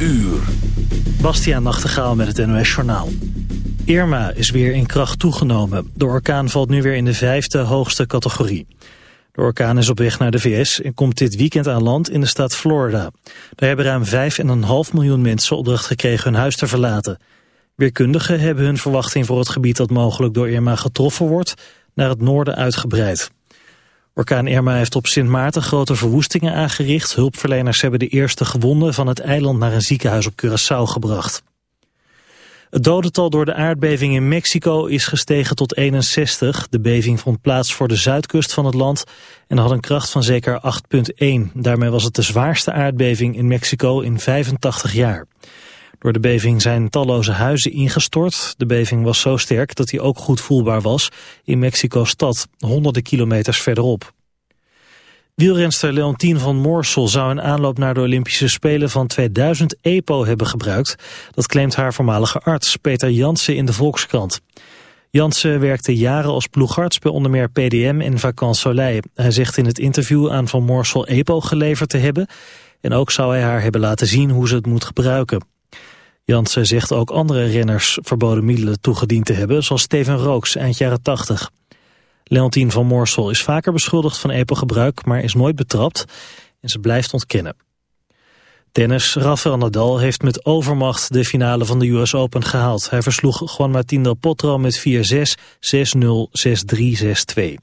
uur. Bastiaan Nachtegaal met het NOS Journaal. Irma is weer in kracht toegenomen. De orkaan valt nu weer in de vijfde hoogste categorie. De orkaan is op weg naar de VS en komt dit weekend aan land in de staat Florida. Daar hebben ruim 5,5 miljoen mensen opdracht gekregen hun huis te verlaten. Weerkundigen hebben hun verwachting voor het gebied dat mogelijk door Irma getroffen wordt naar het noorden uitgebreid. Orkaan Irma heeft op Sint Maarten grote verwoestingen aangericht. Hulpverleners hebben de eerste gewonden van het eiland naar een ziekenhuis op Curaçao gebracht. Het dodental door de aardbeving in Mexico is gestegen tot 61. De beving vond plaats voor de zuidkust van het land en had een kracht van zeker 8,1. Daarmee was het de zwaarste aardbeving in Mexico in 85 jaar. Door de beving zijn talloze huizen ingestort. De beving was zo sterk dat hij ook goed voelbaar was in Mexico-stad, honderden kilometers verderop. Wielrenster Leontien van Moorsel zou in aanloop naar de Olympische Spelen van 2000 EPO hebben gebruikt. Dat claimt haar voormalige arts Peter Jansen in de Volkskrant. Jansen werkte jaren als ploegarts bij onder meer PDM en Vacances Soleil. Hij zegt in het interview aan Van Moorsel EPO geleverd te hebben. En ook zou hij haar hebben laten zien hoe ze het moet gebruiken. Jansen zegt ook andere renners verboden middelen toegediend te hebben, zoals Steven Rooks eind jaren 80. Leontien van Moorsel is vaker beschuldigd van EPO-gebruik, maar is nooit betrapt en ze blijft ontkennen. Tennis Rafael Nadal heeft met overmacht de finale van de US Open gehaald. Hij versloeg Juan Martín del Potro met 4-6, 6-0, 6-3, 6-2.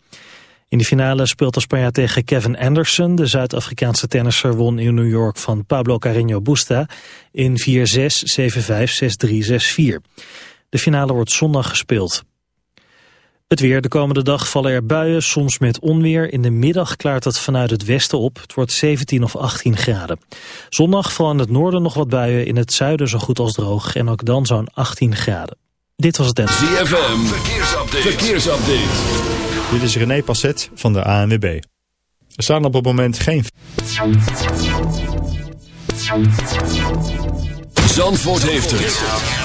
In de finale speelt de tegen Kevin Anderson. De Zuid-Afrikaanse tennisser won in New York van Pablo Carreño Busta in 4-6, 7-5, 6-3, 6-4. De finale wordt zondag gespeeld. Het weer. De komende dag vallen er buien, soms met onweer. In de middag klaart het vanuit het westen op. Het wordt 17 of 18 graden. Zondag vallen in het noorden nog wat buien. In het zuiden zo goed als droog. En ook dan zo'n 18 graden. Dit was het en. ZFM. Verkeersupdate. Verkeersupdate. Dit is René Passet van de ANWB. Er staan op het moment geen... Zandvoort heeft het.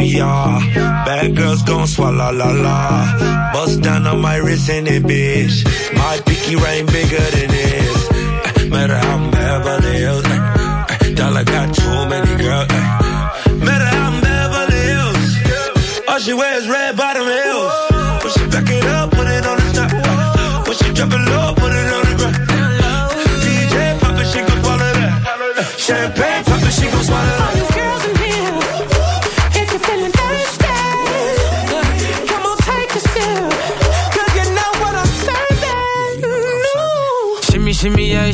Yeah. Bad girls gon' swallow la la. Bust down on my wrist in it, bitch. My pinky ring bigger than this. Uh, matter how I'm Beverly Hills. Uh, dollar got too many girls. Uh, matter how I'm Beverly Hills. All she wears red bottom heels.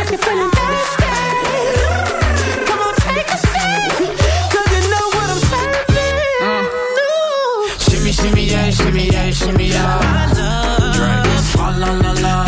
if you're feeling thirsty, come on take a sip, 'cause you know what I'm serving. Shimmy, yeah, shimmy, yeah, shimmy, yeah. Drink, swalla la la.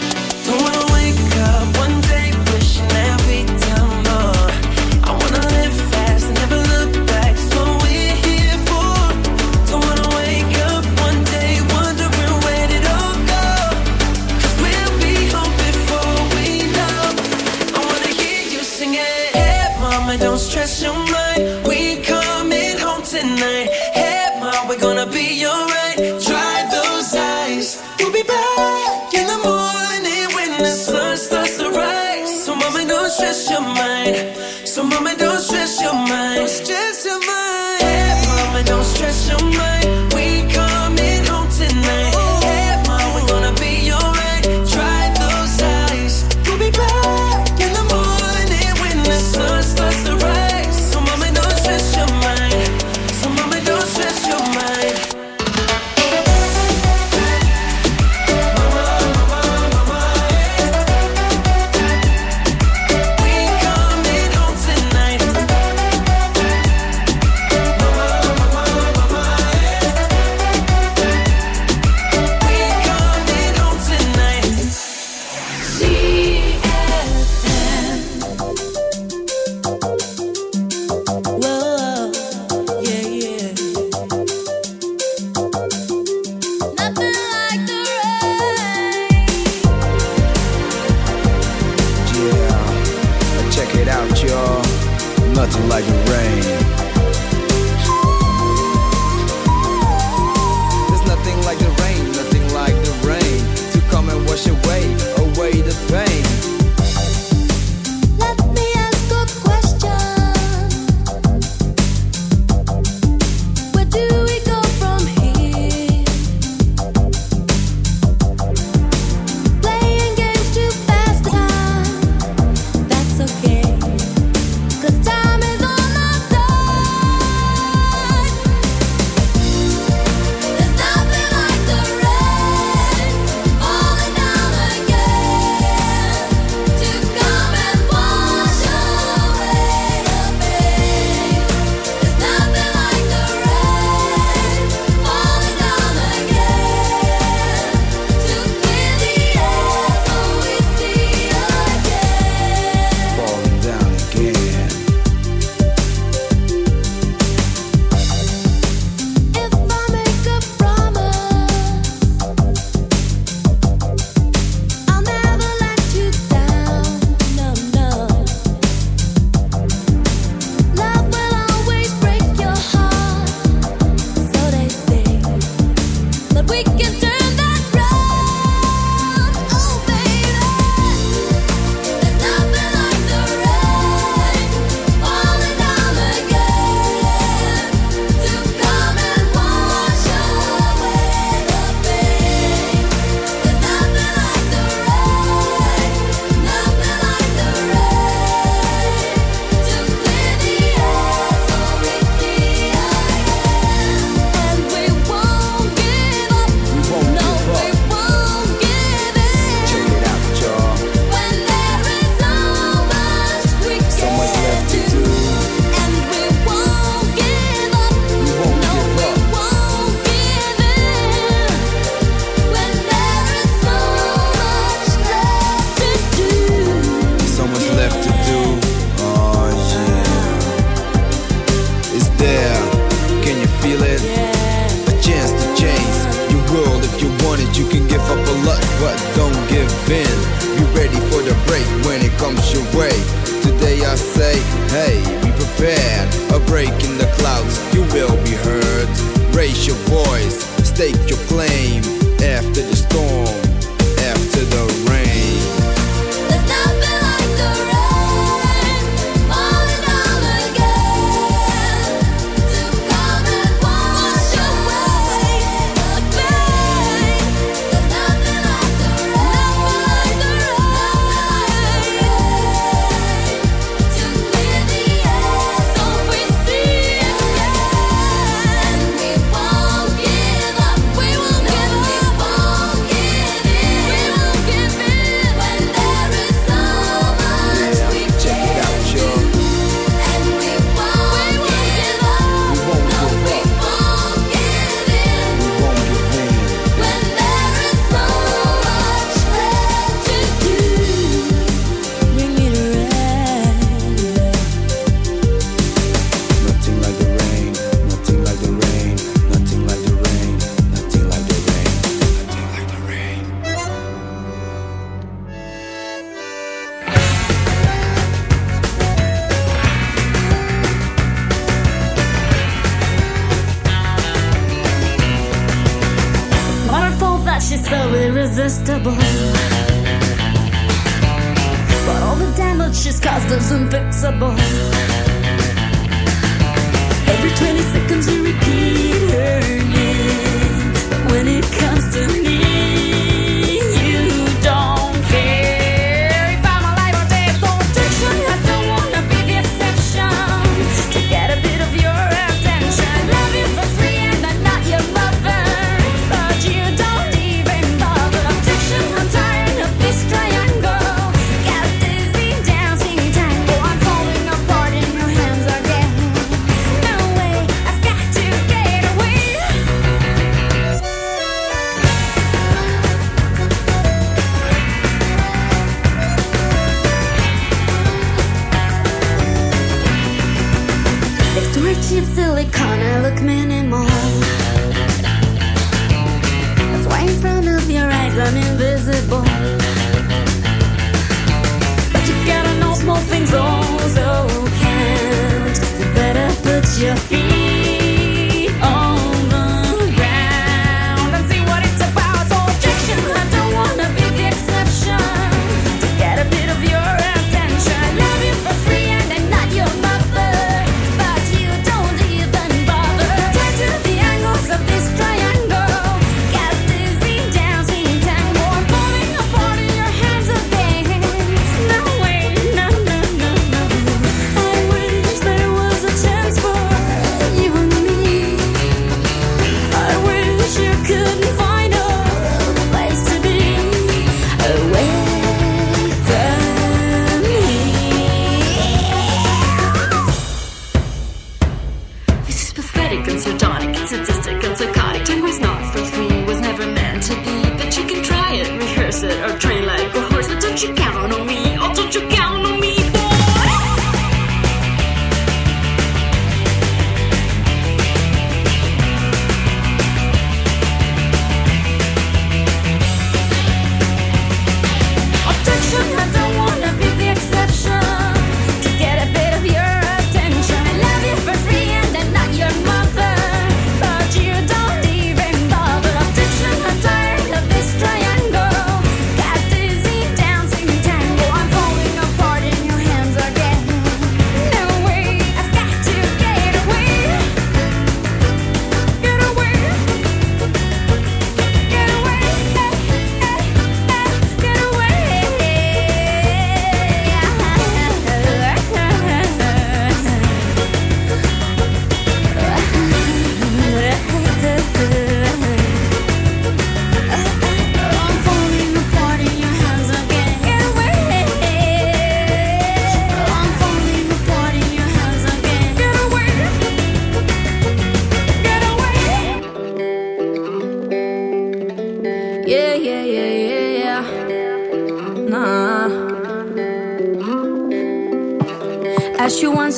Mind.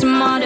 smart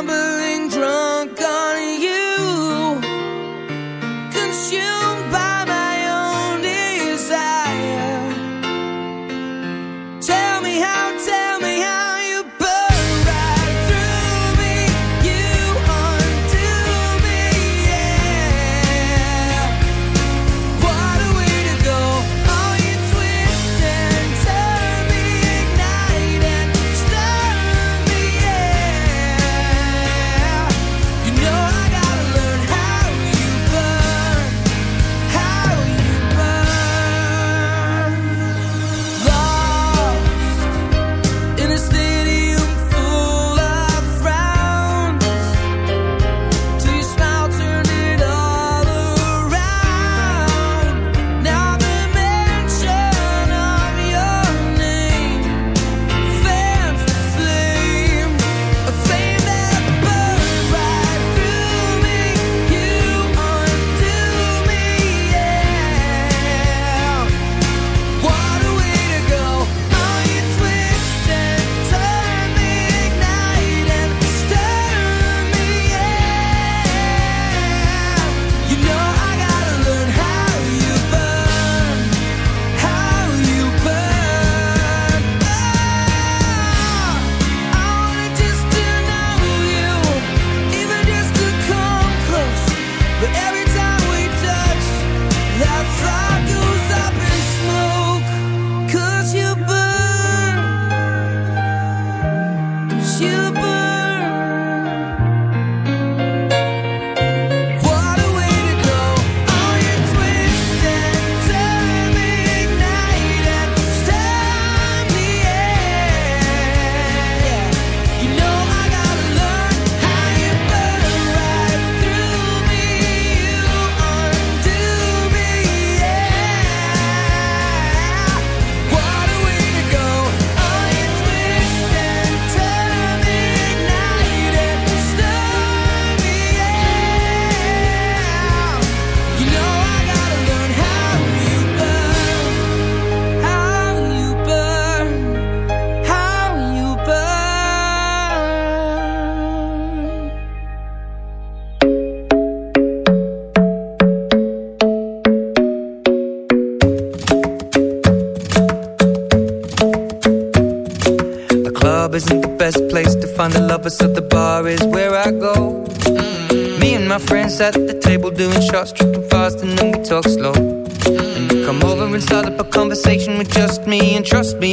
dazed,